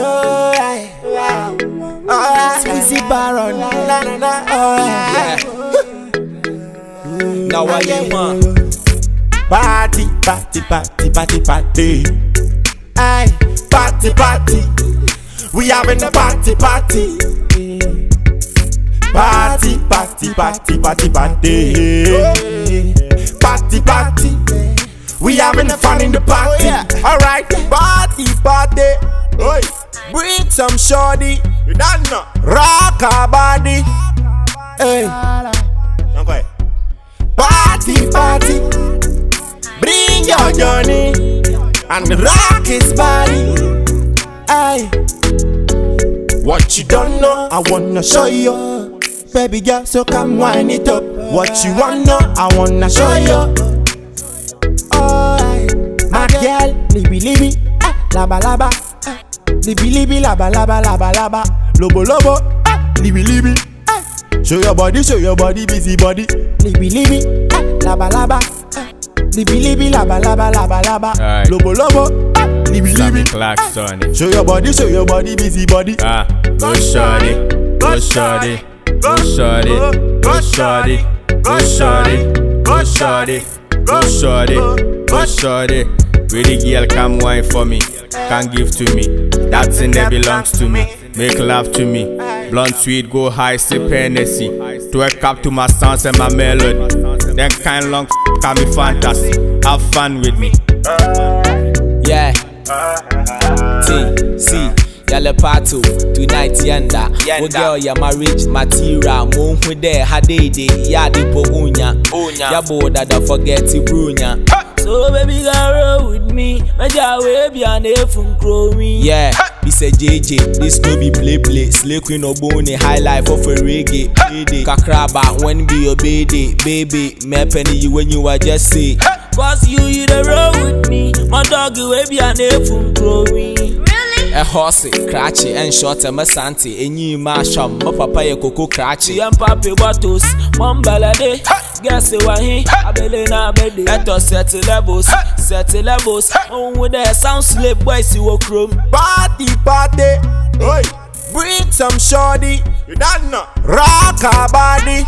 Alright. Sweezy Baron, na na na. Alright. Now I am man. Party, party, party, party, party. Aye, party, party. We having a party, party. Party, party, party, party, party. Party, party. We having fun in the party. Oh, Alright, party, party. Oh, Oi, bring some shorty. You done know. Rock our body. Hey. Okay. Party, party. Bring your journey and rock his body. Aye. What you don't know, I wanna show you. Baby girl, so come wind it up. What you want know, I wanna show you. Alright, my girl, libi libi, ah, laba laba, Libi libi laba laba laba laba. Lobo lobo. Eh. Libi libi eh. Show your body, show your body, busy body. Libi libi eh. Laba laba. Libi libi laba laba laba laba. Right. Lobo lobo. Eh. Libi libi Clarkson. Show your body, show your body, busy body. Ah, go shorty, go shorty Go shorty, go shorty, go shorty, go shorty, go shorty, go shorty. Pretty girl, come wine for me, can give to me. That thing that belongs to me. Make love to me. Blunt sweet, go high, sip Hennessy. Twerk up to my sounds and my melody. Then kind long f- can be fantasy. Have fun with me. Yeah. T, C, yale pato, tonight yenda. Wo oh, girl ya marriage material, mo hu de hadede, ya di po unya. Unya. Ya bo dada forget to brunya. So baby girl roll with me Meja we be an efun grow me Yeah, this a JJ, this no be play play. Slay queen obone, high life of a reggae. Payday. Kakraba, when be your baby, baby. Me penny you when you are just say. Cause you you the roll with me My dog we be an efun grow me A horse, cratchy and short and santi. And you masham, my papa ye coco cratchy. Yam papi bottles Mom belade Guess who I he Abele na bedi Let us set the levels Set the levels On with the sound slip boys you will chrome Party, party. Oi, bring some shorty. You don't know. Rock our body.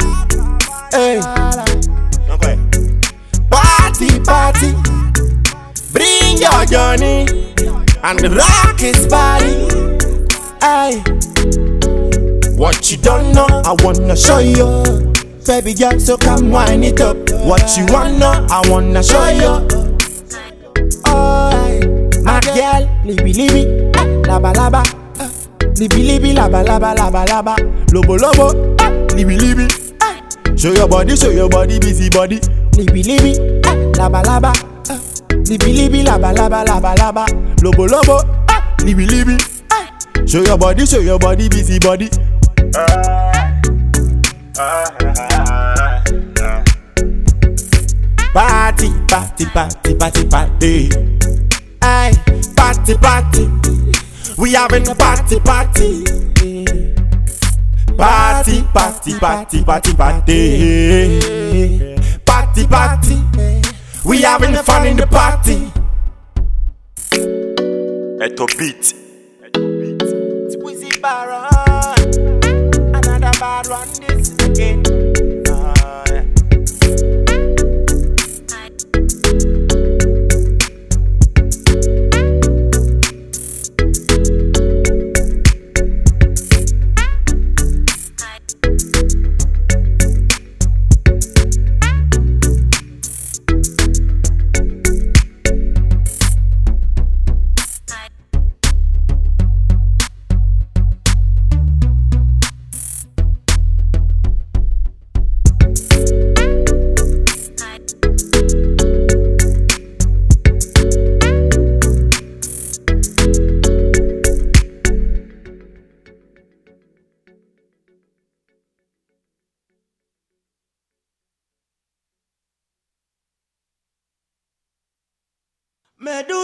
Hey. Okay. Party, party. Bring your journey and rock his body. Hey. What you don't know, I wanna show you. Baby girl, so come wind it up. What you wanna I wanna show you. Alright, my girl, libi libi, ah, laba laba, ah, libi libi, laba laba laba laba, lobo lobo, ah, libi libi. Show your body, show your body, busy body, libi ah, laba laba, ah, libi libi, laba laba laba laba, lobo lobo, ah, libi libi. ah. Show your body, show your body, busy body. Party, party, party, party, party. Aye, party, party. We having a party, party. Party, party, party, party, party. Party, party. We having fun in the party. Eto beat. Squeezy Baron.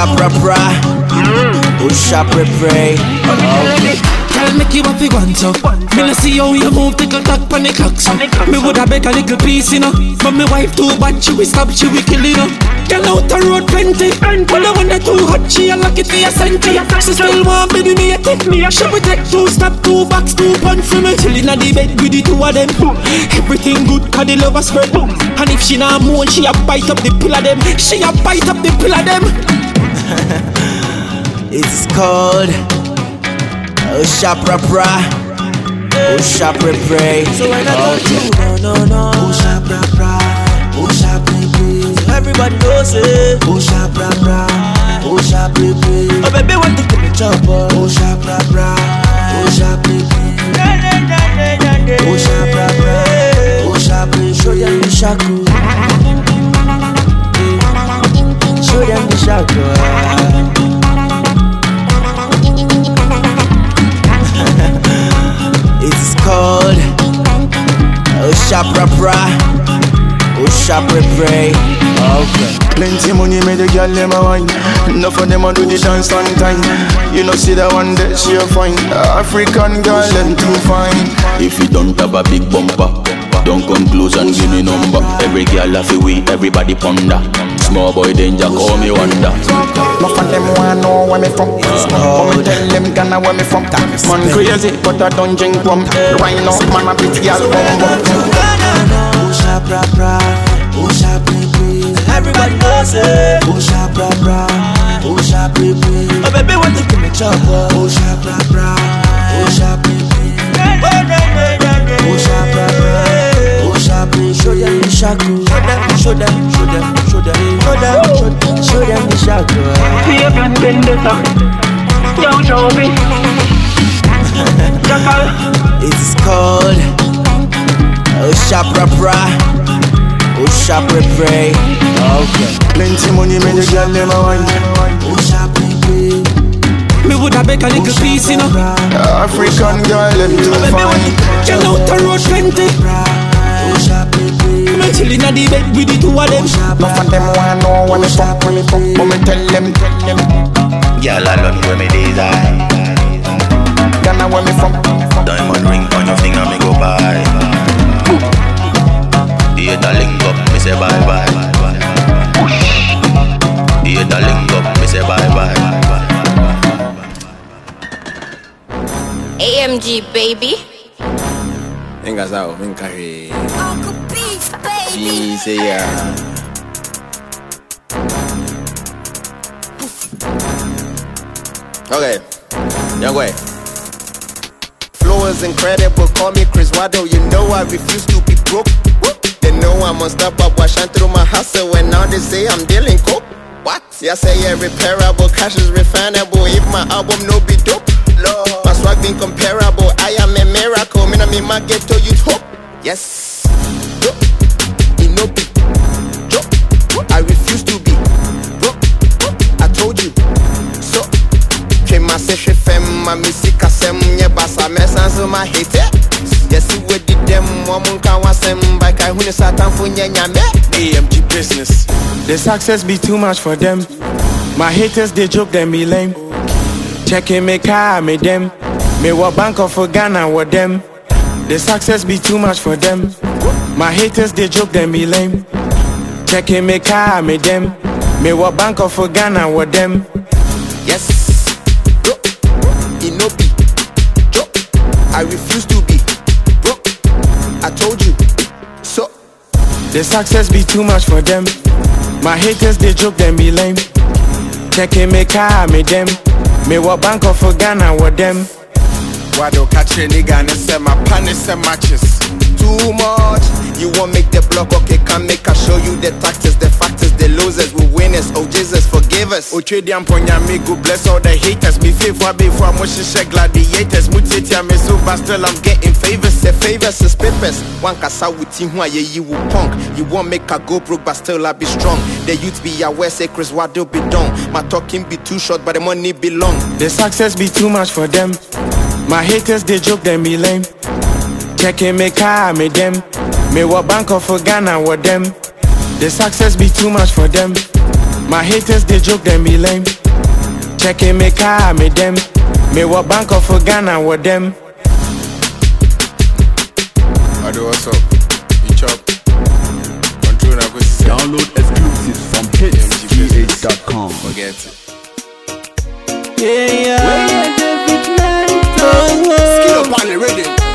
Oh Shapra Pra. Oh Shapra Pray Girl, make you happy one so Me no see how you move, talk pon the cock so. Me woulda beg a little piece, you know. But me wife too bad, she will stop, she will kill, you know. Girl out the road plenty. When the one that too hot, she a lucky for a century She still want me to me a me She will take two step, two box, two punch for me. Chillin' at the bed with the two of them. Everything good, cause the love a spread. And if she not moan, she a bite up the pill of them. She a bite up the pill of them It's called Oh Shapra Pra Oh Shapra Pray So when I go to no no no. Oh Shapra Pra Oh Shapra Pray So everybody knows it. Oh Shapra Pra Oh Oh baby want to give me trouble Oh Shapra Pra Oh Shapra Pray Oh Shapra Pra Oh Show them the shackle Show them the shackle It's called uh, Shapra Pra Oh Shapra Pray Okay Plenty money made the girl them a wine. Enough of them a do the dance on time. You know see that one that she'll find. African girl them too fine. If you don't have a big bumper, don't come close and give me number. Every girl have a way, everybody ponder. Small boy danger, call me wonder. Enough of them wanna know where me from. Come and tell them Ghana where me from. Man crazy, but I don't drink rum. Right now, man a bit girl bum bum. Oh Shapra Pra Oh Shapra Everybody knows it Shapra Pra Oh Shapra Pray Oh baby want to give me trouble Oh Shapra Pra Oh Shapra Pray Oh Shapra Pra Oh Shapra Show them the shackle Show them, show them, show them Show them, show them, show them the shackle Fabian Vendetta. Yo, Jovi. Jackal. It's called Oh Shapra Pra Oh Shapra Pray Okay. Plenty money made the oh, girl them a wine. Oh Shapra Pray Me woulda beg a little oh, piece, you know. African girl them too fine. Girl out the road plenty. Oh Shapra Pray Me chillin' at the bed with the two of them Enough of them wanna know where me from, where me from. But me tell them, tell them. Girl alone where me desire. Ghana where me from. Diamond ring on your finger, me go buy. Hate a link up, me say bye bye. Hate a link up, me say bye bye. AMG baby. Enga zao, minka he. Uncle Beef baby. Easy ya. Okay, young way. Flow is incredible, call me Criss Waddle. You know I refuse to be broke. They know I'm unstoppable, I shine through my hustle. And now they say I'm dealing coke. What? Yeah, say yeah, repairable, cash is refinable. If my album no be dope, Lord. my swag being comparable. I am a miracle, me na me my ghetto youth hope. Yes, no I refuse to be broke. I told you, so. Twema se hwɛ fam ma mesi kasɛm nyɛ basa mɛsan so ma hete yɛse wadi dɛm ɔmo nka wasɛm baikae hu ne sɛ atamfo nyɛ nyame AMG business. The success be too much for them. My haters they joke them be lame. Checking me car me them. Me what bank of Ghana with them. The success be too much for them. My haters they joke them be lame. Checking me car me them. Me what bank of Ghana with them. yes yo it no be yo i refuse to be broke i told you so The success be too much for them. My haters they joke them be lame. Checking me car me them. Me what bank of Ghana with them. wado catch kyerɛ nigga ne sɛ mapa ne sɛ matches too much. You won't make the block, okay, can make I show you the tactics, the factors, the losers, we winners. Oh Jesus, forgive us. Otredi amponya me go bless all the haters. Be faithful before I'm share gladiators. Mutitia me so but still I'm getting favors. The favors is papers. One kasa with him who ye you will punk. You won't make a go broke, but still I be strong. The youth be aware, say Chris, what do be done? My talking be too short, but the money be long. The success be too much for them. My haters they joke them be lame. Checking me car me them. Me what bank of Ghana with them. The success be too much for them. My haters they joke them be lame. Checking me car me them. Me what bank of Ghana with them. Ado, what's up? You chop. Control na go see. Download exclusives from hitsgh.com. Forget it. Yeah, yeah. Skill up on the rhythm.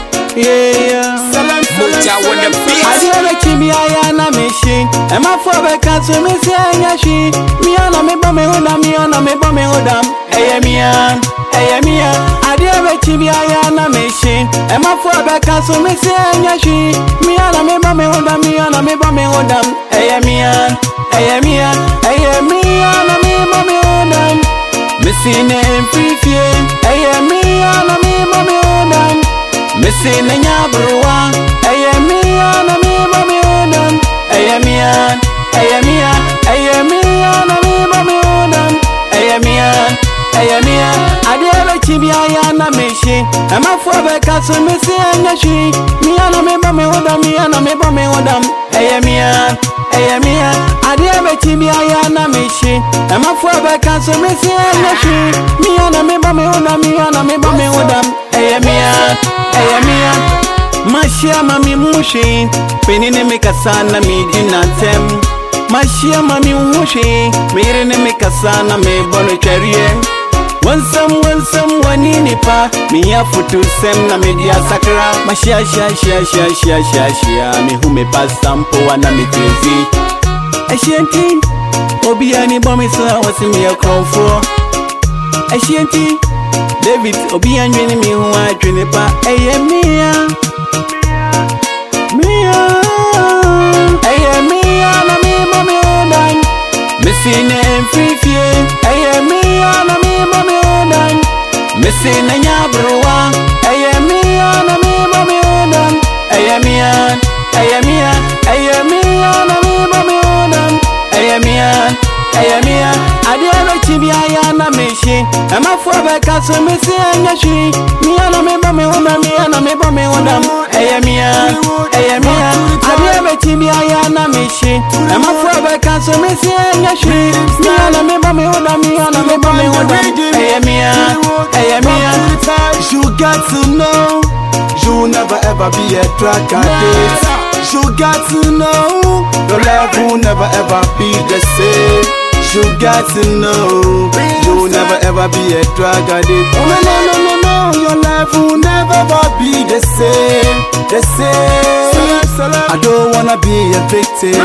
Mucha wanda fix Adiwe kimi aya na mishi Ema fobe katsu misi enyashi Miana mibo mihuna miona mibo mihudam Eye mian, eye mian. Adiwe kimi aya na mishi Ema fobe katsu misi enyashi Miana mibo mihudam miona mibo mihudam Eye mian, eye mian. Eye mian na mibo mihudam Missing and free fear Eye mian na mibo Missy Nanya Brua, Ayamian, Amimamiunan, Ayamian, Ayamian, Ayamian, Amimamiunan, Ayamian, Ayamian, Adiaba Chibiana Mishi, Amafuabe Castle Missy and Yashi, Miana Mimamiudam, Miana Mimamiudam, Ayamian, Ayamian, Adiaba Chibiana Mishi, Amafuabe Castle Missy and Yashi, Miana Mimamiudam, Miana Mimamiudam. eyamia mashiama mimushi peninemeka sana mami mashiama mimushi meirenemeka sana mebonocharie wansam wansam wanini pa miyafutusem na mijasakra mashiashiashiashiashiashiashia mihume pasampowa na mitizi ashienti obiani bomisa wasimia kromfo ashienti David obi anwene mi ho adwene pa. Ɛyɛ mia. Mia. Ɛyɛ mia na mi ma mi dan mesi ne mfirifie ɛyɛ mia na mi ma mi dan mesi ne nyabrowa ɛyɛ mia na mi ma mi dan ɛyɛ mia ɛyɛ mia ɛyɛ mia na mi ma mi dan ɛyɛ mia ɛyɛ mia adeɛ bɛkyi bi ayɛ na mehye ɛmafoɔ bɛka so me se ɛnyɛ hwe mia na mebɔ me ho mia na mebɔ me ho dam ɛyɛ mia ɛyɛ mia adeɛ bɛkyi bi ayɛ na mehye ɛmafoɔ bɛka so me se ɛnyɛ hwe mia na mebɔ me ho dam mia na mebɔ me ho dam ɛyɛ mia ɛyɛ mia You got to know you never ever be a drug addict. You got to know your life will never ever be the same. You got to know. You'll never ever be a drug addict. Oh no no no no no, your life will never ever be the same, the same. I don't wanna be a victim,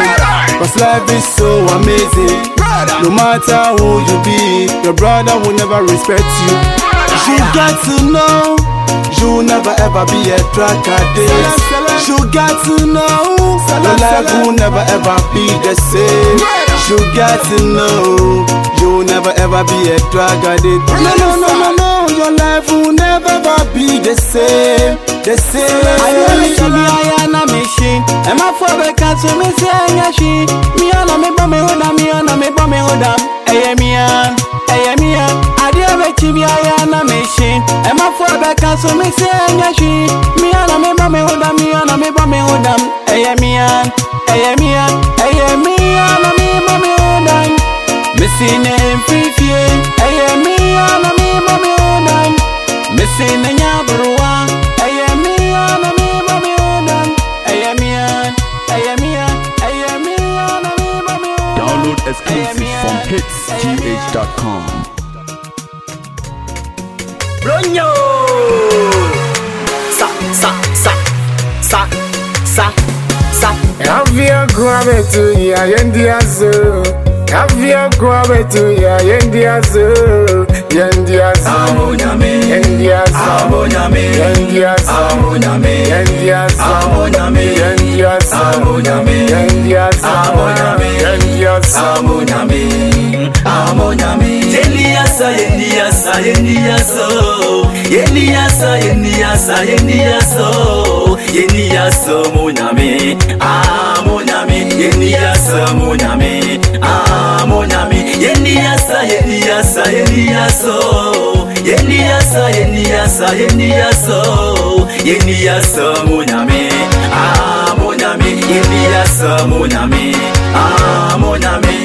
cause life is so amazing. No matter who you be, your brother will never respect you. You got to know. You'll never ever be a drug addict. You got to know. Your life will never ever be the same. You got to know you'll never ever be a drug addict. No, no, no, no, no, your life will never ever be the same. The adeɛ bɛkyi same. bi ayɛ na mehye ɛmafoɔ bɛka so me sɛ ɛnyɛ hwe mia na mebɔ me ho dam mia na mebɔ me ho dam ɛyɛ mia ɛyɛ mia adeɛ bɛkyi bi ayɛ na mehye ɛmafoɔ bɛka so me sɛ ɛnyɛ hwe mia na mebɔ me ho dam mia na mebɔ me ho dam ɛyɛ mia ɛyɛ mia ɛyɛ mia na mebɔ me ho dam mesi ne mfirifie yayendiazo kavyagwa betu yayendiazo yendiazo yendiazo yendiazo yendiazo yendiazo yendiazo yendiazo yendiasa yendiasa yendiaso yendiasa yendiasa yendiaso yeni yasa monami ah monami yeni yasa monami ah monami yeni yasa yeni yasa yeni yasa yeni yasa yeni yasa yeni yasa yeni yasa monami ah monami yeni yasa monami ah monami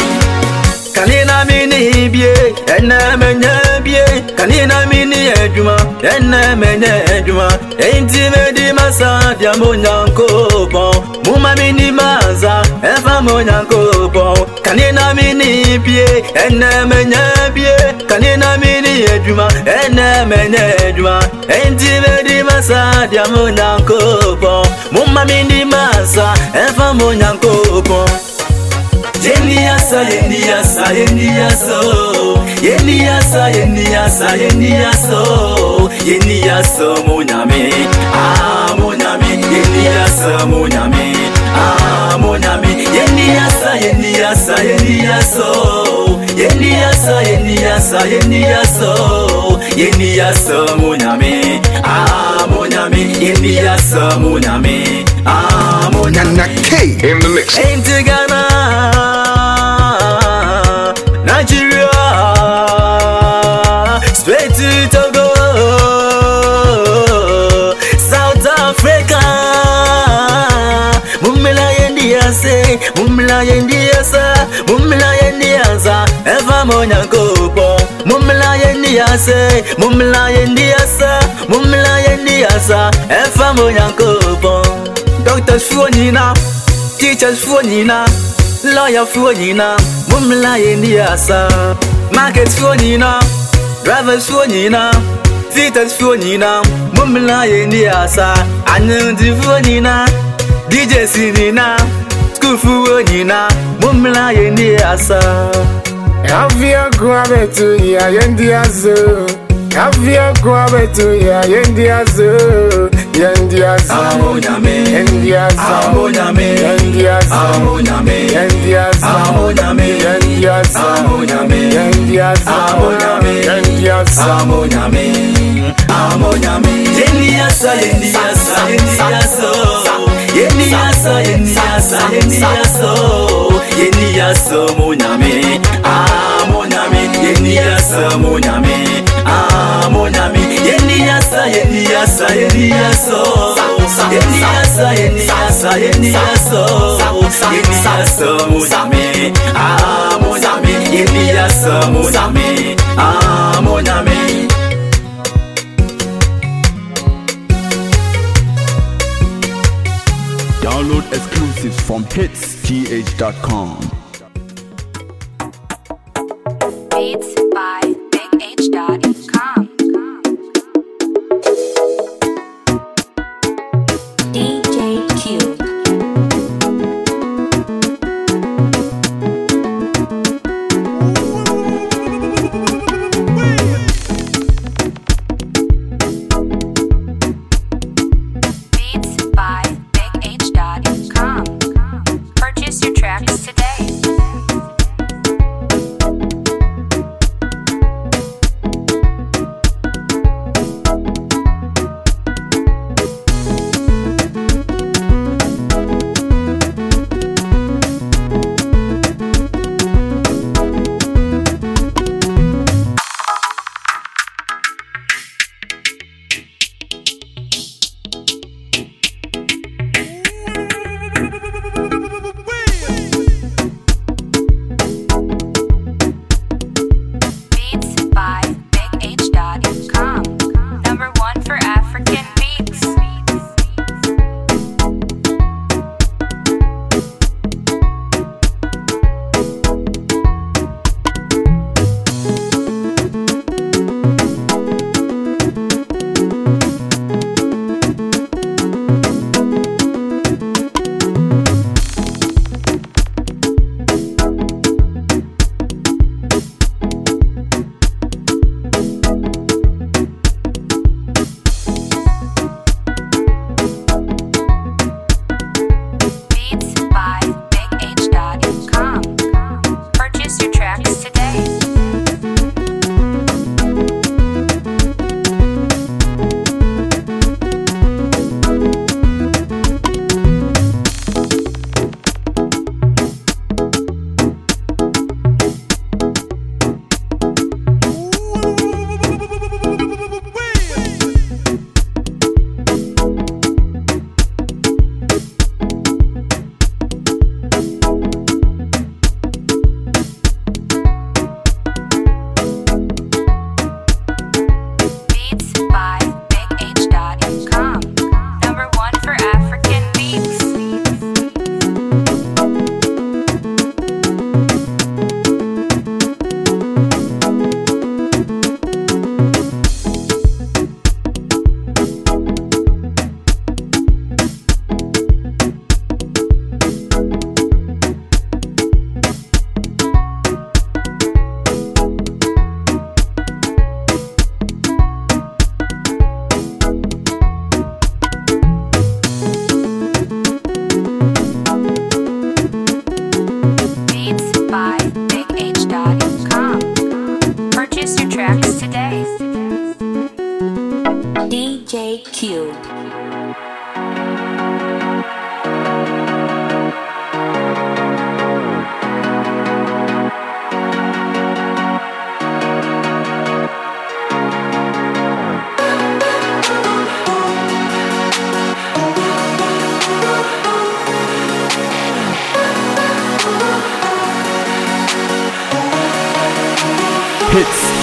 Kanina mini bie, ena menye bie Kanina mini edwuma, ena menye edwuma Enti medi masa dia mo nyankopon Muma mini maza, efa mo nyankopon Kanina mini bie, ena menye bie Kanina mini edwuma, ena menye edwuma Enti medi masa dia mo nyankopon Muma mini maza, efa mo nyankopon yeniyasa yeniyasa yeniyaso yeniyasa yeniyasa yeniyaso yeniyaso munyame ah munyame yeniyasa munyame ah munyame yeniyasa yeniyasa yeniyaso yeniyasa yeniyasa yeniyaso yeniyasa, yeniyasa, yeniyasa, monyame, ah monyame, yeniyasa, monyame, ah monyame. Nana K in the mix Ain't Ghana, Nigeria, straight to Togo, South Africa. Mumila yendiase, mumila yendiasa, mumila yendiasa, eva monya kopo. Mumla yendi mumlaye mumla yendi ndiasa efa mo yankopo Doctors fuo nyina teachers fuo nyina lawyer fuo mumla yendi ndiasa market fuo nyina drivers fuo nyina theaters fuo nyina mumlaye ndiasa anyundi fuo nyina dj sinina school fuo mumla yendi ndiasa Avia guabetu ya yendiazo Avia guabetu ya yendiazo Yendiazo Amonyame, Yendiazo Amonyame, Yendiazo Amonyame, Yendiazo Amonyame, Yendiazo Amonyame, Yendiazo Amonyame, Yendiazo Amonyame, Amonyame. yeni yaso yeni yaso yeni yaso yeni yaso munyame ah munyame yeni yaso munyame ah munyame yeni yaso yeni yaso yeni yaso yeni yaso yeni yaso yeni yaso yeni yaso munyame ah munyame yeni yaso munyame ah munyame exclusives from hitsgh.com.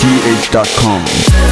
hitsgh.com.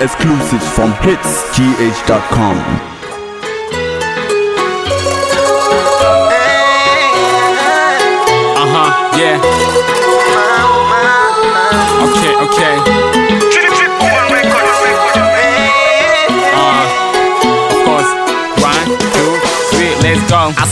exclusives from hitsgh.com.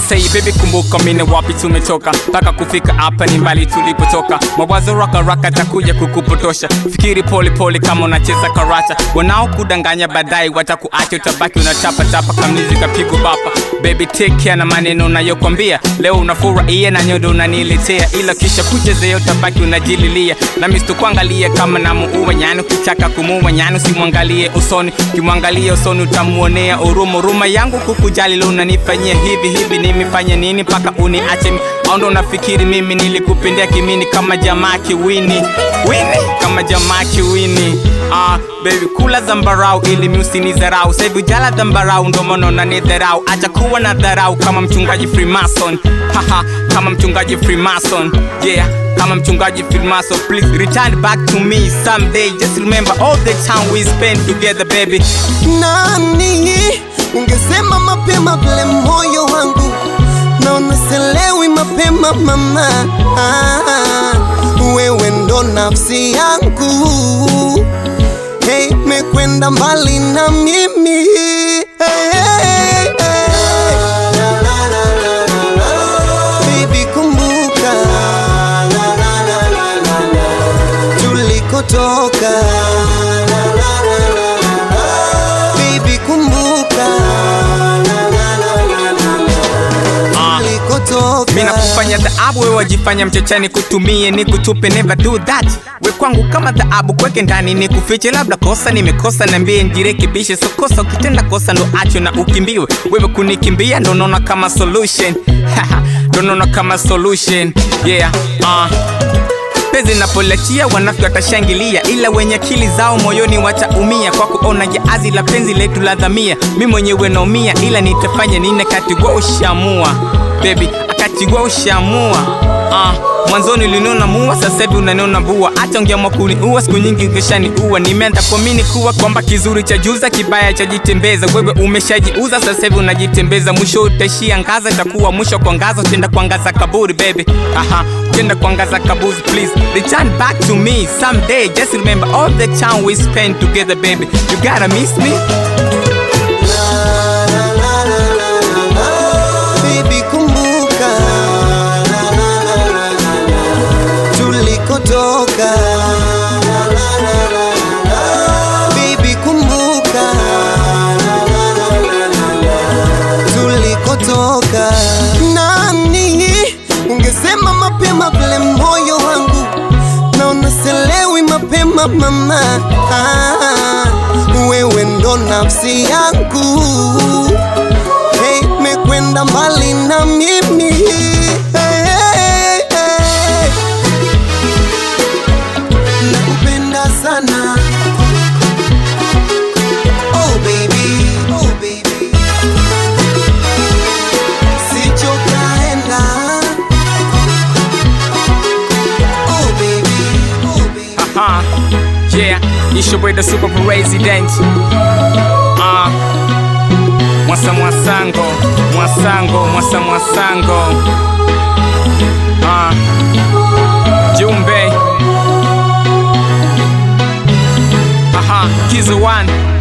say baby, kumbuka mine wapi tumetoka, mpaka kufika hapa ni mbali tulipotoka. Mawazo rakaraka raka takuja kukupotosha, fikiri polepole pole kama unacheza karata. Wanaokudanganya baadaye watakuacha, utabaki unachapa kamizi kapigo bapa. Baby take care na maneno nayokwambia, leo unafurahia na nyodo unaniletea, ila kisha kuchezea utabaki unajililia, nami sitokuangalia kama namuua nyani. Ukitaka kumuua nyani usimwangalie usoni, kimwangalie usoni utamuonea huruma. Huruma yangu kukujali, leo unanifanyia hivi hivi, nimefanya nini mpaka uniache ndo unafikiri mimi nilikupendea kimini kama jamaa kiwini? Wini? Kama jamaa kiwini. Ah baby kula zambarau ili mi usinidharau. Sasa hivi jala zambarau ndo ni unanidharau. Acha kuwa na dharau kama mchungaji freemason. Haha kama mchungaji freemason. Yeah kama mchungaji freemason please return back to me someday. Just remember all the time we spent together baby. Nani? Ungesema mapema vile moyo wangu. Naona selewi mapema mama. Wewe ndo nafsi yangu. Hey, mekwenda mbali na mimi tulikotoka Baby kumbuka. Mimi mina kufanya dhaabu we wajifanya mchochani kutumie ni kutupe never do that. We kwangu kama dhaabu kweke ndani ni kufiche labda kosa nimekosa niambie njirekebishe so kosa ukitenda kosa ndo acho na ukimbiwe. Wewe kunikimbia ndo naona kama solution. Ndo naona kama solution. Yeah uh penzi napolachia wanafi watashangilia. Ila wenye akili zao moyoni wataumia kwa kuona jaazi la penzi letu la dhamia. Mi mwenyewe naumia ila nitafanya nini? Akatigwa ushamua. Bebi akatigwa ushamua uh, mwanzoni uliniona mua sasa hivi unaniona bua. Hata ungeamua kuniua siku nyingi ungeshaniua nimeanza kuamini kuwa kwamba kizuri cha juza kibaya cha jitembeza. wewe umeshajiuza sasa hivi unajitembeza. Mwisho utaishia ngaza itakuwa mwisho kwa ngaza. Utenda kuangaza kaburi baby. Aha utenda kuangaza kaburi please. Return back to me someday. Just remember all the time we spent together baby. You gotta miss me mama ah, wewe ndo nafsi yangu. Hey, mekwenda mbali na the super president. Uh, mwasa mwasango, mwasango, mwasa mwasango. Uh, Jumbe. Aha, kizu one.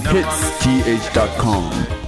from pitstth.com.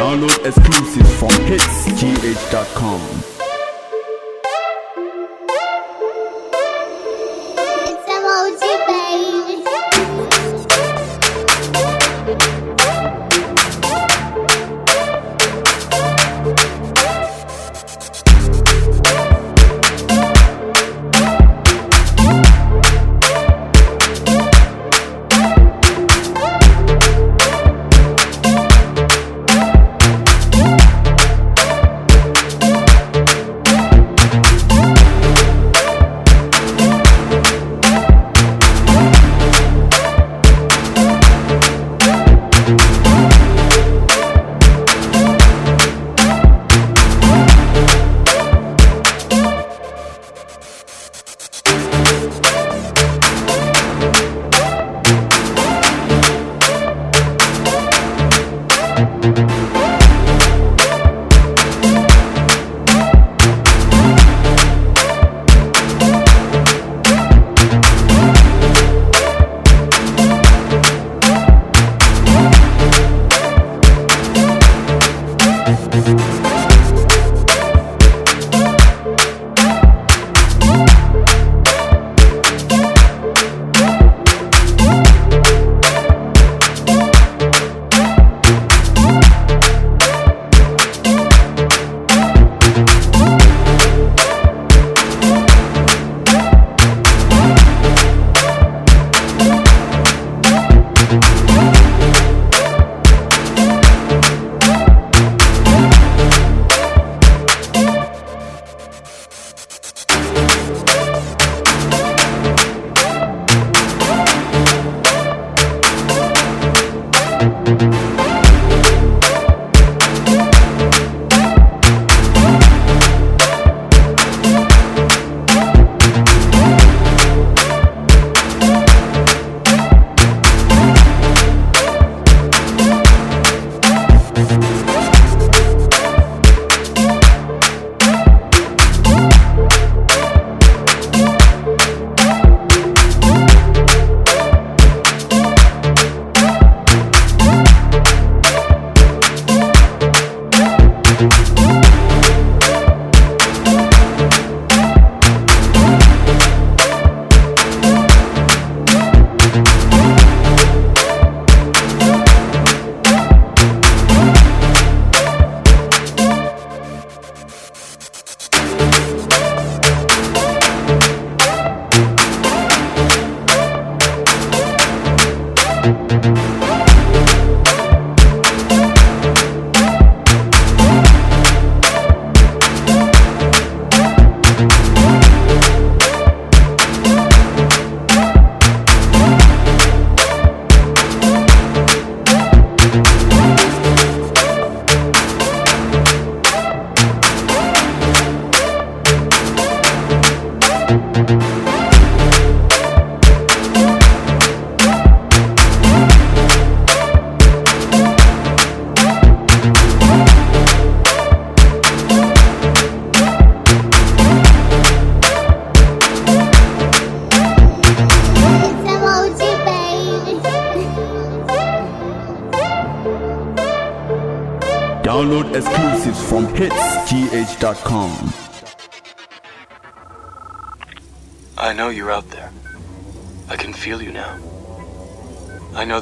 Download exclusive from hitsgh.com.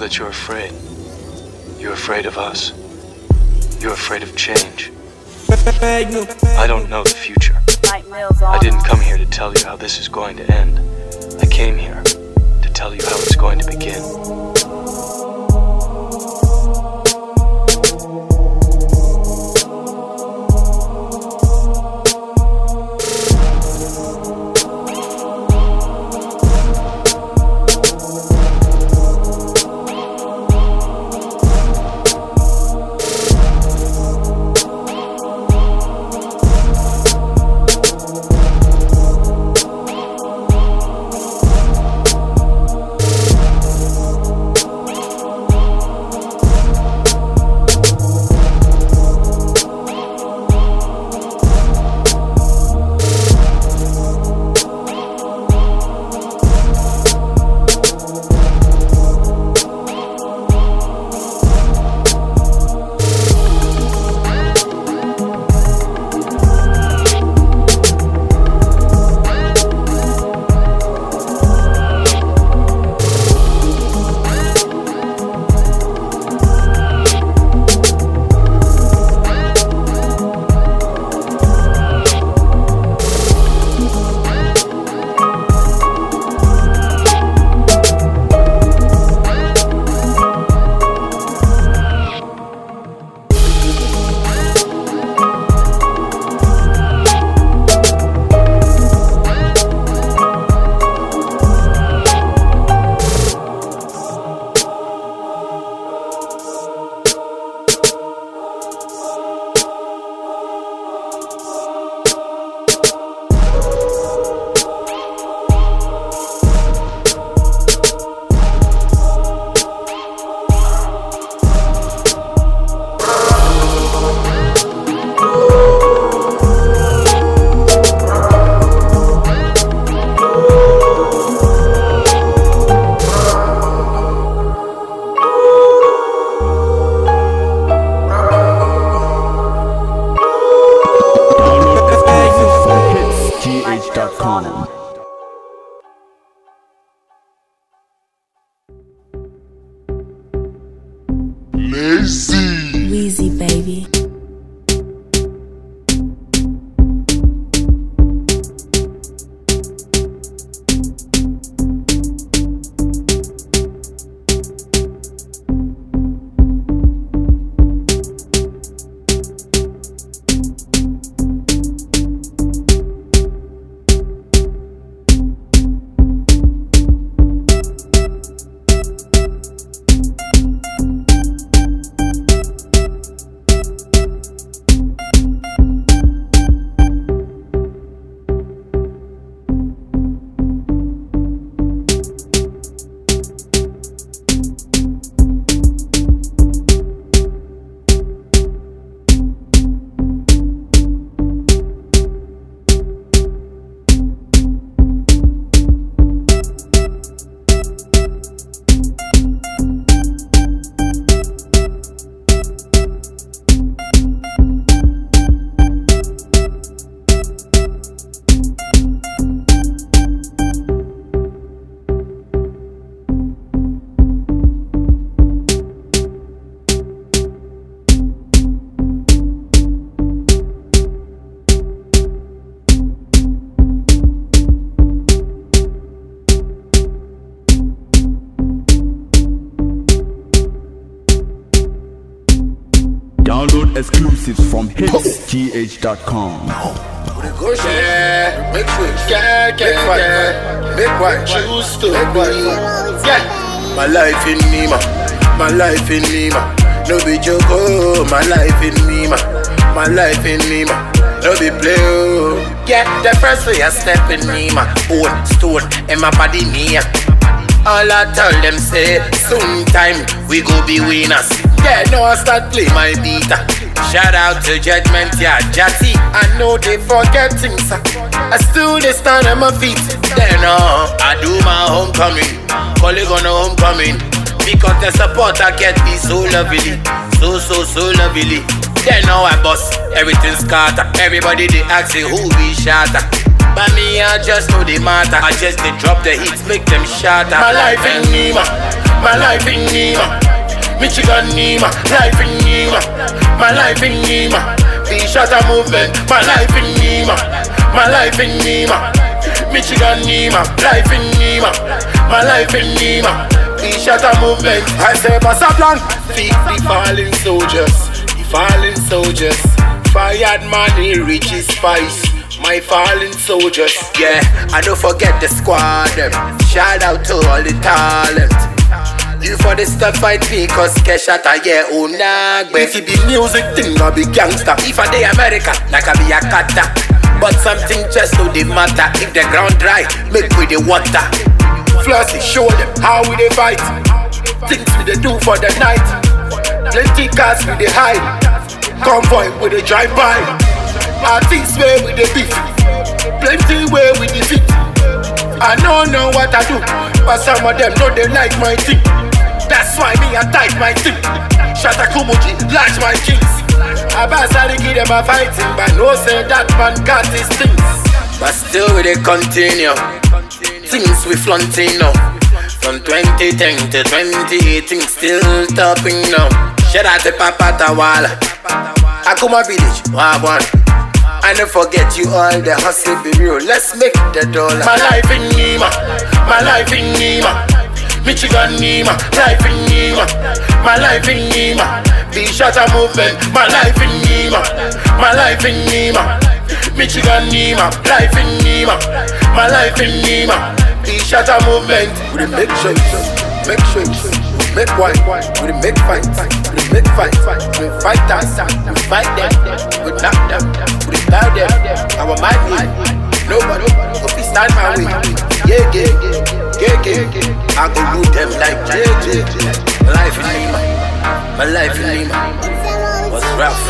that you're afraid. You're afraid of us. You're afraid of change. Life in Nima. No be joke, oh, my life in Nima, my life in Nima. No be play, oh. Yeah, the first way I step in Nima, own stone in my body near. All I tell them say, soon time we go be winners. Yeah, no, I start play my beat. Ah. Shout out to Judgment, yeah, Jatty. I know they forget things. Ah. I still they stand on my feet. Then uh, I do my homecoming. Colleague on the uh, homecoming. Because the support I get me so lovely. So, so, so lovely. Then now I bust. Everything's scatter. Everybody they asking who be shatter. But me, I just know the matter. I just they drop the hits, make them shatter. My life in Nima, my life in Nima. Michigan Nima, life in Nima, my life in Nima. Be Shatta Movement, my life in Nima, my life in Nima. Michigan Nima, life in Nima, my life in Nima. Be Shatta Movement. I say Basablan, feed the fallen soldiers, the fallen soldiers. Fired money, riches, spice. My fallen soldiers, yeah. I don't forget the squad. Them. Shout out to all the talent. You for the stuff fight me cause cash out a yeah oh nah If it be music thing I be gangster If I day America like I be a cutter But something just know the matter If the ground dry make with the water Flossy show them how we they fight. Things we they do for the night. Plenty cars we they hide. Convoy with the drive by. Artists way with the beef. Plenty where we defeat. I don't know what I do But some of them know they like my thing. That's why me I tight my thing. Shata Kumuji, large my kings Abasari give them a fighting But no say that man got his things. But still we they continue Things we flaunting now From 2010 to 2018 Still topping now Shout out to Papa Tawala Akuma village, Wagwan I never forget you all the hustle be real. Let's make the dollar. My life in Nima, my life in Nima. Michigan Nima, life in Nima, my life in Nima. Be Shatta Movement, my life in Nima, my life in Nima. Michigan Nima, life in Nima, my life in Nima. Be Shatta Movement. We dey make shapes, make shapes, make white, we dey make fight, we dey make fight, we fight us, we fight them, we knock them, we dey bow them. Our mind is nobody. Go fit stand my way. Yeah, yeah, yeah, yeah. I go root them like JJ. My life in Lima, my life in Lima was rough,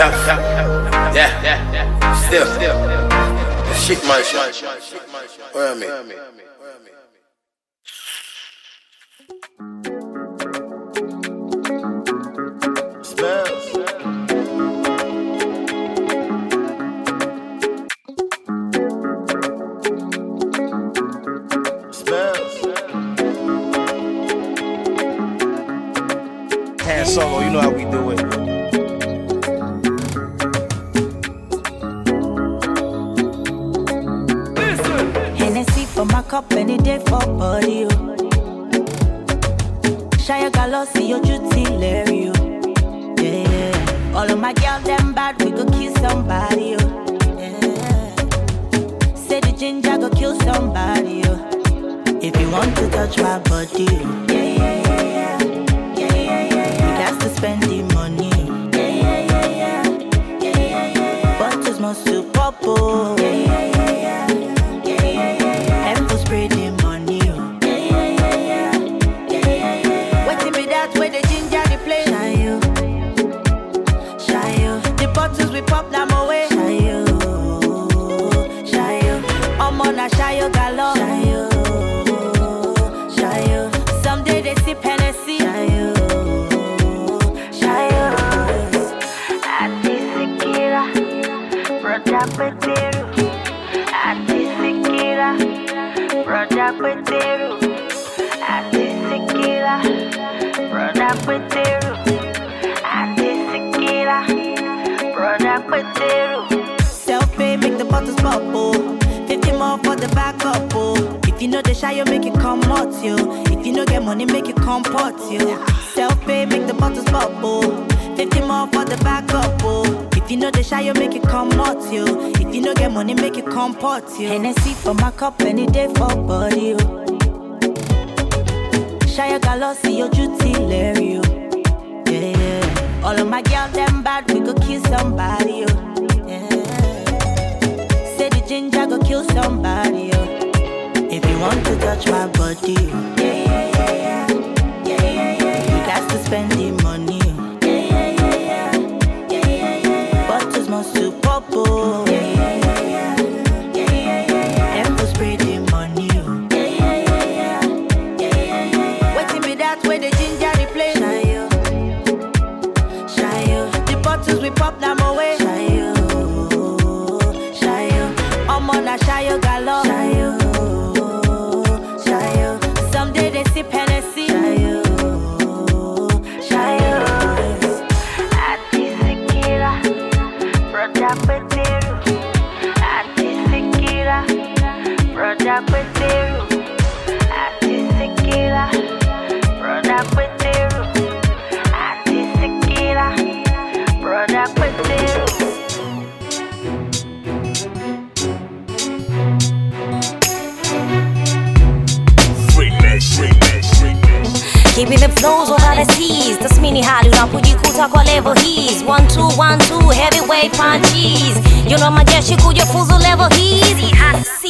yeah, yeah, yeah. Still, still. Shit, my shit. Where am I? solo. You know how we do it. My cup any day for body. Oh. Shia Galossi, your duty, Larry. Oh. Yeah, yeah. All of my girls, them bad, we go kill somebody. Oh. Yeah. Say the ginger go kill somebody. Oh. If you want to touch my body. Oh. Yeah, yeah, yeah, yeah. Yeah, yeah, yeah, yeah. You got to spend the money. Yeah, yeah, yeah, yeah. Yeah, yeah, yeah, yeah. Bottles must to pop. Yeah, yeah. Yeah, comport, you. Hennessy for my cup any day for body, oh.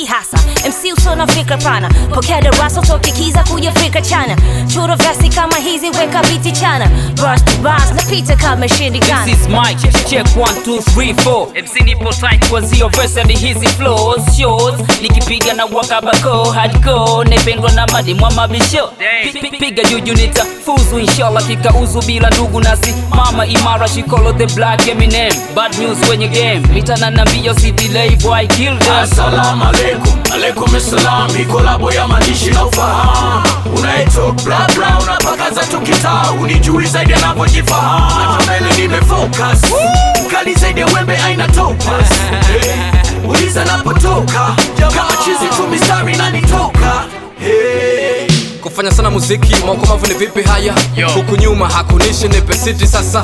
Si hasa MC uso na fikra pana Pokea darasa utoke kiza kuja fikra chana. Chura vesi kama hizi weka biti chana. Bars to bars napita kama shindikana This is Mike, check 1, 2, 3, 4 MC nipo tight kwa zio verse hadi hizi flows shows. Nikipiga na wakabako hardcore. Nependwa na madi mabisho. Pi- pi- Piga juju nita fuzu inshallah kikauzu bila ndugu nasi Mama imara shikolo the black Eminem. Bad news kwenye game. Mitana na mbio si delay boy kill them. Assalamu alaikum, alaikum salam. Hii kolabo ya maandishi na ufahamu unaitwa bla bla, unapakaza tu kitaa, unijui zaidi anavyojifahamu. Mbele nimefocus, kali zaidi ya wembe aina topas. Hey, uliza napotoka, kama chizi tu mistari inanitoka. Hey. Kufanya sana muziki maukomavu ni vipi haya? Huku nyuma hakunishi nipesiti sasa.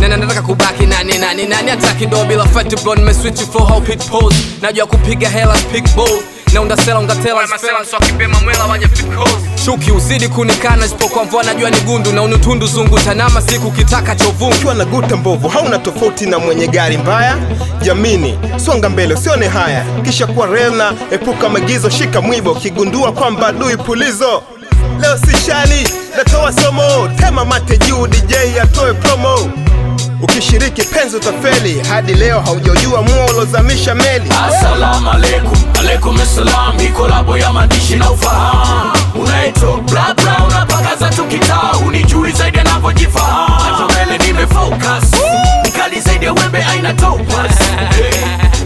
Nene nataka kubaki nani nani nani ataki ndo bila fight bro nimeswitch for how pit pose. Najua kupiga hela pick ball. Na undasela ungatela chuki uzidi kunikana isipokuwa mvua najua ni gundu. Na unutundu zungu tanama siku kitaka chovungu ukiwa na guta mbovu hauna tofauti na mwenye gari mbaya. Jamini songa mbele usione haya. Kisha kuwa rena na epuka magizo shika mwibo. Kigundua kwamba dui pulizo leo si shali natoa somo. Tema mate juu dj atoe promo. Ukishiriki penzi utafeli hadi leo haujajua mua ulozamisha meli. Assalamu alaikum, alaikum salam. Hii kolabo ya maandishi na ufahamu. Unaitwa bla bla, unapakaza tu kitaa, unijui zaidi anavyojifahamu. Hata mbele nimefocus, nikali zaidi ya wembe aina topaz Hey,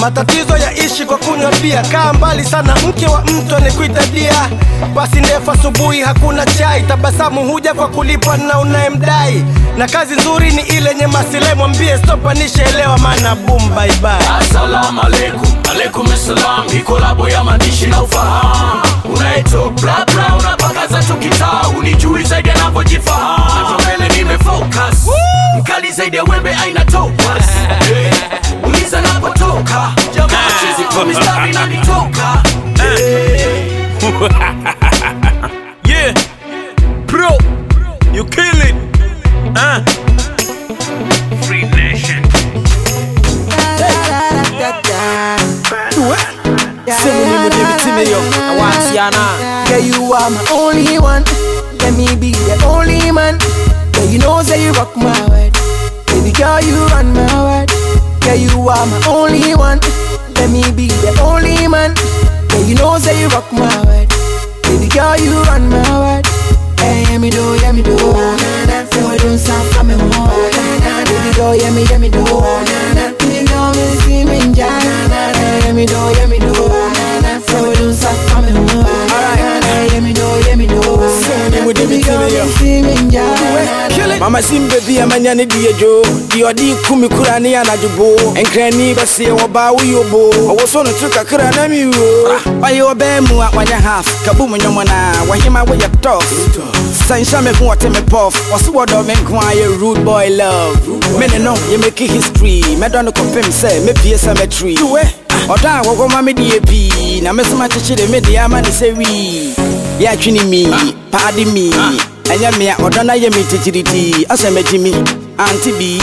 matatizo ya ishi kwa kunywa bia. Kaa mbali sana mke wa mtu anekuita dia. Basi ndefu asubuhi hakuna chai. Tabasamu huja kwa kulipa na unayemdai. Na kazi nzuri ni ile yenye masilai mwambie stopanishe elewa maana bye bye. Assalamu alaikum, alaikum salam. Hii kolabo ya maandishi na ufahamu. Unaitwa bla bla, unapakaza tu kitaa, unijui zaidi anavyojifahamu. Hata mbele nimefocus, mkali zaidi ya wembe aina topaz. Hey, uliza napotoka, jamaa chizi kwa mistari na nitoka. yeah, bro, you kill it. Uh. Free nation. Yeah, you are my only one. Let me be the only man. Yeah, you know say you rock my world. Baby girl, you run my world. Yeah, you are my only one. Let me be the only man. Yeah, you know say you rock my world. Baby girl, you run my world. Hey, yeah, me do, yeah, me do. Na, so I don't stop for me more. Baby girl, yeah, me, yeah, me do. Baby girl, me see me, na, yeah, me do, yeah, me mama simbe bi amanya ne die dwo deɛ ɔde kumi kura ne anadwobo nkrani bɛseɛ wɔbaa woyɛ obo ɔwɔ so no to kakra na mewuo ɔyɛ ɔbɛɛ mu a wanyɛ half. Kabu mu nwɔmɔ na wahema woyɛ tof. Sanhyɛ me ho ɔte me pɔf ɔse wɔdɔ me nko a yɛ rude boy love. Me ne no yɛmɛki history. Mɛdɔ no kɔpem sɛ mɛpie cemetery. Ɔdɔ a wɔkɔma me deɛ pii na me so makyekyere me deɛ ama ne sɛ wii yɛatwe ne mi paade mi ɛnyɛ mea ɔdɔ no yɛ me tikyiriti asɛ magyi mi ante bi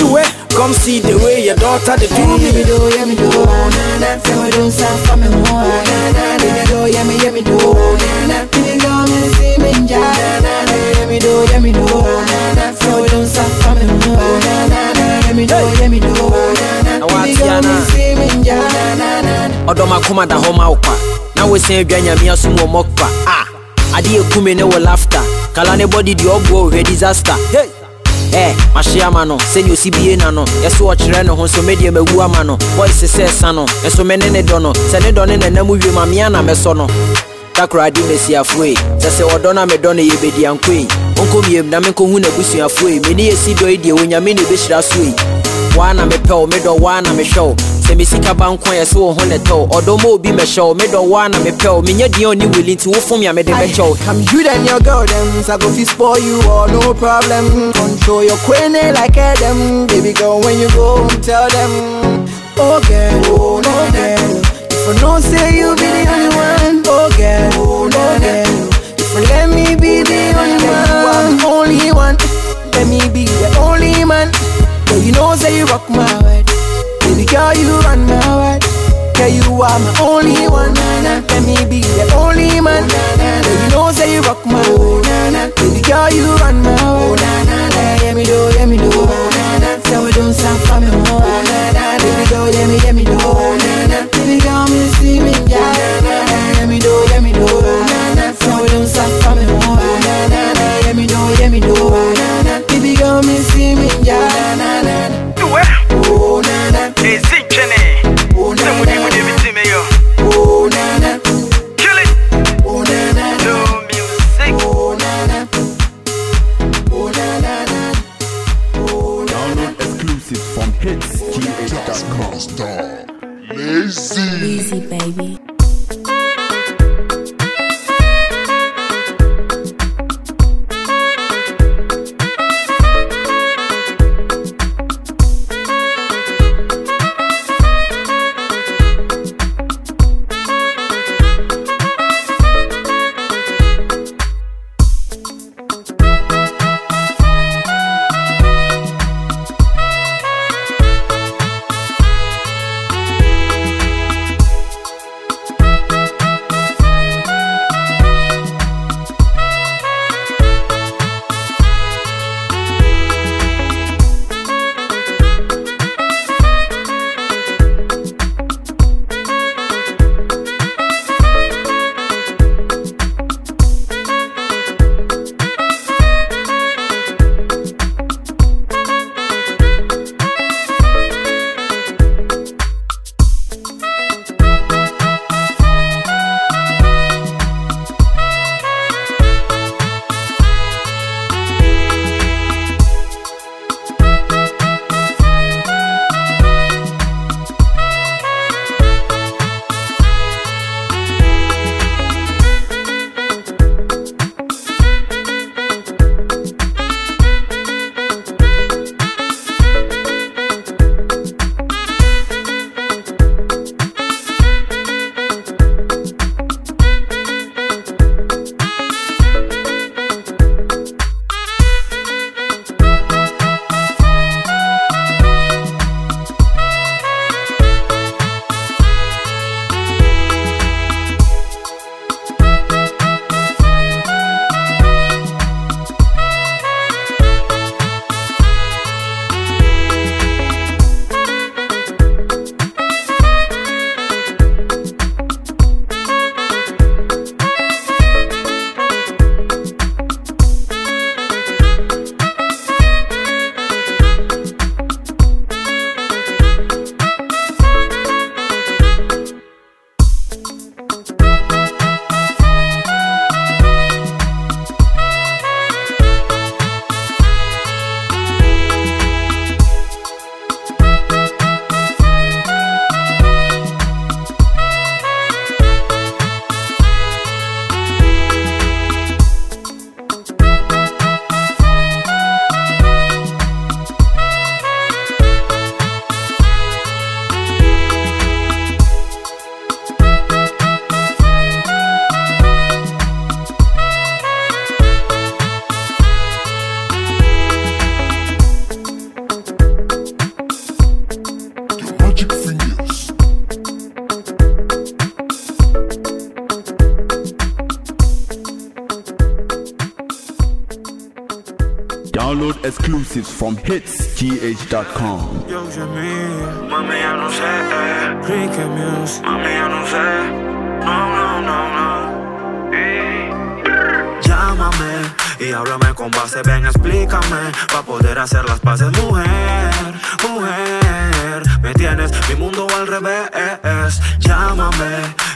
come see the way your daughter dey do me me do, yeah, me do. Na, na, don't stop for me more. Na, na, girl, yeah, me, yeah, me do. Na, na, girl, me see me, ja, na, na, na, yeah, me do, yeah, me do. Na, na, so I don't stop for me more. Na, na, na, yeah, me do, yeah, me do. Na, na, baby girl, me see me, ja, na, na, na. ɔdɔm akoma da hɔ ma ah! wo kwa na wosan adwa nyame asom wɔ mmɔkpa a adeɛ kume ne wɔ lafta kala ne bɔde deɛ ɔboɔ wo hwɛ disaster. Hey! Eh, mahye ama no. Sɛnea osi bie na no. Yɛso ɔkyerɛ ne ho nso medeɛ mawu ama no. Voice sɛ sa no. Nso me ne ne dɔ no. Sɛ ne dɔ ne nanam wie ma mea na mɛsɔ no. Takoradi masiafoe sɛ sɛ wɔdɔ no a medɔ no yɛbɛdi ankoe ɔnkɔ miem na menkɔhu n'abusuafoe mene yɛsi dɔ yi deɛ onyame ne bɛhyira soe waa na mepɛ wo medɔ waa na mehwɛ wo sɛ me sika ba nko yɛ sɛ wo ho ne tɛw ɔdɔ ma obi mɛhyɛ wo medɔ waa na mepɛ wo menyɛ deɛ ɔne weli nti wofom a mede bɛkyɛ wo I'm you and your girl them, so I go fi spoil you all, no problem. Control your queen eh, like them, baby girl. When you go home, tell them, oh girl, oh no girl. If I don't say you be the only one, oh girl, oh no girl. If you let me be the only one, only one, let me be the only man. You know say you rock my world, baby girl, you run my world. Yeah, you are my only one. Let me be the only man. Yeah, you know say you rock my world. Baby girl, you run my world. Yeah, me do, yeah, me do. So we don't stop for me more. Baby girl, yeah, me, yeah, me do. Baby girl, me see me, yeah. Yeah, me do, yeah, me do. So we don't stop for me more. Yeah, me do, yeah, me do.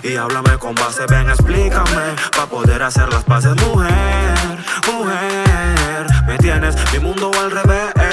Y háblame con base, ven, explícame. Pa' poder hacer las paces, mujer, mujer. Me tienes mi mundo al revés.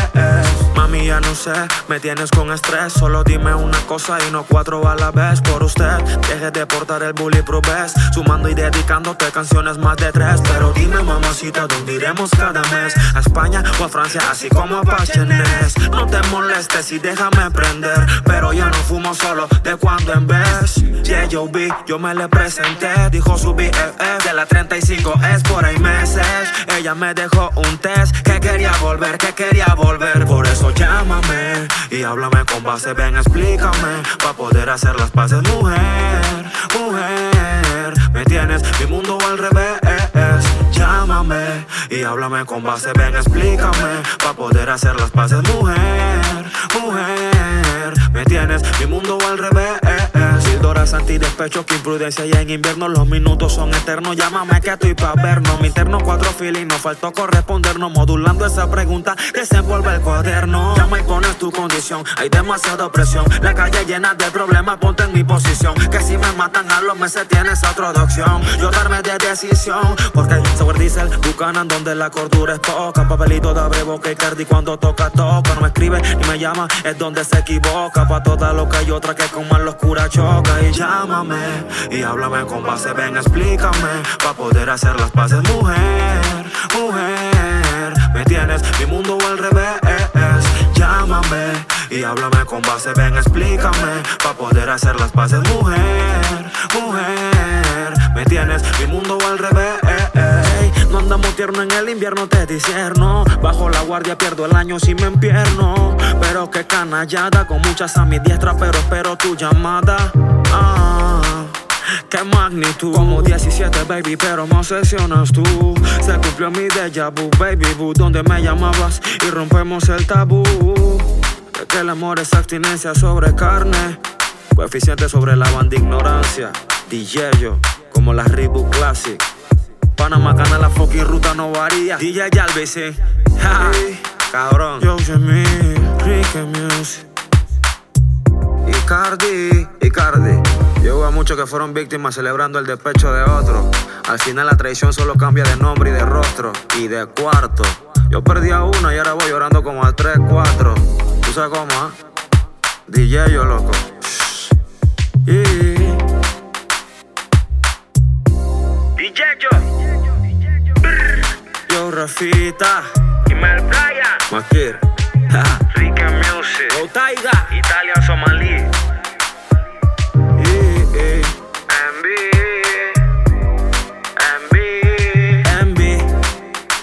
Ya no sé, me tienes con estrés. Solo dime una cosa y no cuatro a la vez. Por usted, deje de portar el bullyproof vest. Sumando y dedicándote canciones más de tres. Pero dime, mamacita, ¿dónde iremos cada mes? ¿A España o a Francia, así como a Pachenes? No te molestes y déjame prender. Pero ya no fumo solo, de cuando en vez. Yeah, yo vi, yo me le presenté. Dijo su BFF de la 35 es por ahí meses. Ella me dejó un test que quería volver, que quería volver. Por eso llámame y háblame con base, ven, explícame. Pa' poder hacer las paces, mujer, mujer. Me tienes mi mundo al revés. Llámame y háblame con base, ven, explícame. Pa' poder hacer las paces, mujer, mujer. Me tienes mi mundo al revés. Píldoras antidespecho, que imprudencia y en invierno los minutos son eternos. Llámame que estoy pa' vernos. Mi interno cuatro feeling, no faltó correspondernos. Modulando esa pregunta, desenvuelve el cuaderno. Llama y pones tu condición, hay demasiada presión. La calle llena de problemas, ponte en mi posición. Que si me matan a los meses tienes otra opción. Yo darme de decisión, porque Sour Diesel, Buchanan, donde la cordura es poca. Papelito de abre boca y Cardi cuando toca, toca. No me escribe ni me llama, es donde se equivoca. Pa' toda loca y otra que con más locura choca. Y llámame y háblame con base, ven, explícame. Pa' poder hacer las paces, mujer, mujer. Me tienes mi mundo al revés. Llámame y háblame con base, ven, explícame. Pa' poder hacer las paces, mujer, mujer. Me tienes mi mundo al revés. No andamos tierno en el invierno, te disierno. Bajo la guardia pierdo el año si me empierno. Pero qué canallada, con muchas a mi diestra, pero espero tu llamada. Ah, qué magnitud. Como 17, baby, pero me obsesionas tú. Se cumplió mi déjà vu, baby boo, donde me llamabas y rompemos el tabú. De que el amor es abstinencia sobre carne. Coeficiente sobre la banda ignorancia. DJ yo, como la Reebok Classic. Panamá gana la fucking ruta, no varía. DJ Alves, sí. Ja, cabrón. Yo, Jimmy, Ricky Music. Icardi, Icardi. Yo a muchos que fueron víctimas celebrando el despecho de otro. Al final la traición solo cambia de nombre y de rostro y de cuarto. Yo perdí a uno y ahora voy llorando como a tres, cuatro. ¿Tú sabes cómo, ah? DJ yo, loco. Yeah. DJ yo. Rafita. Kimel Playa. Makir. Ricky Music. Go Taiga. Italia Somalí. Eh, eh. MB. MB. MB.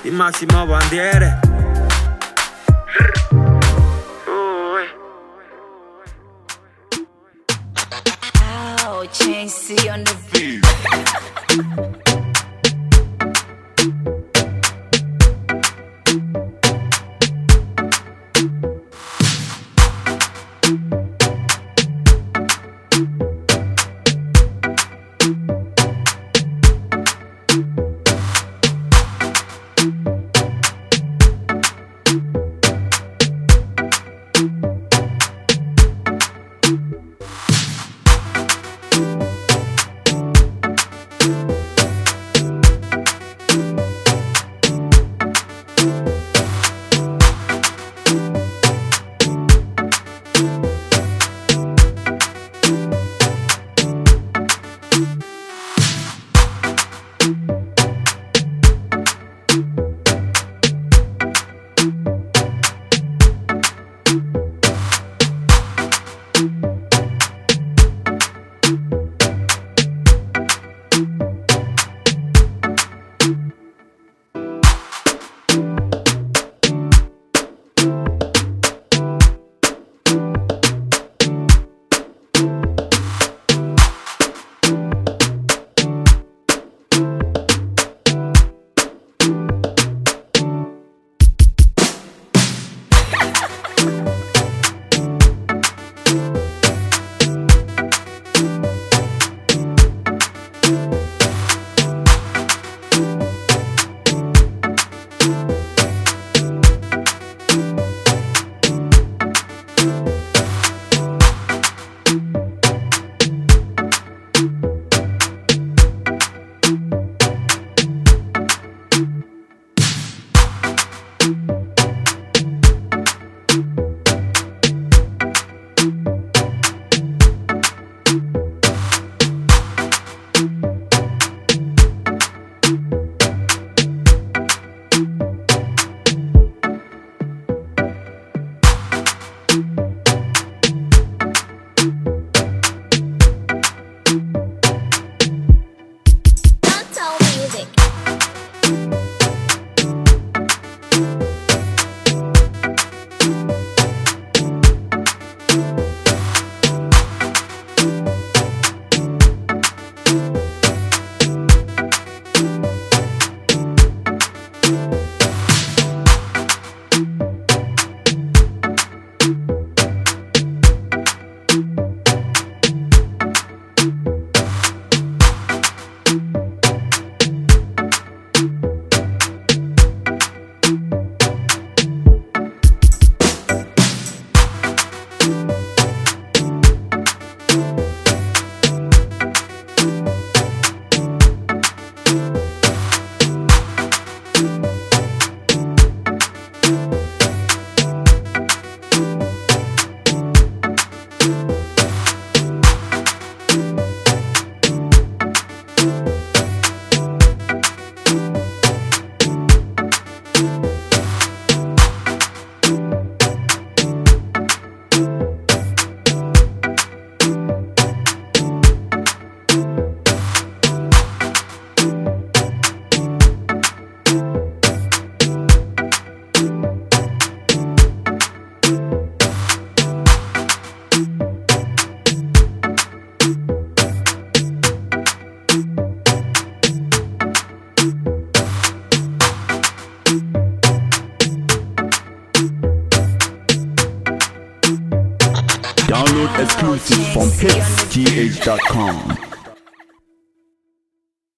Y Máximo Bandiere. Chain C on the beat.